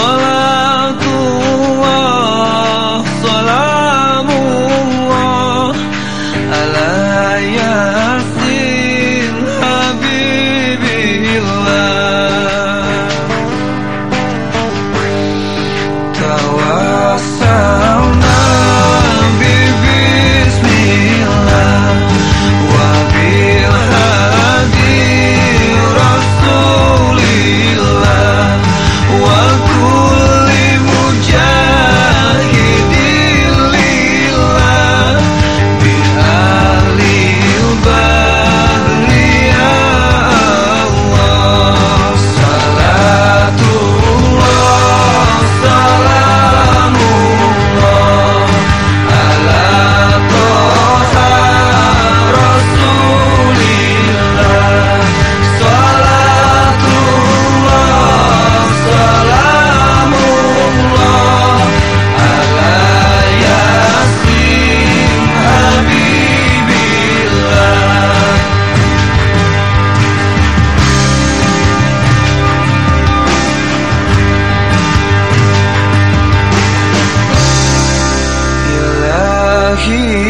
Olá. ki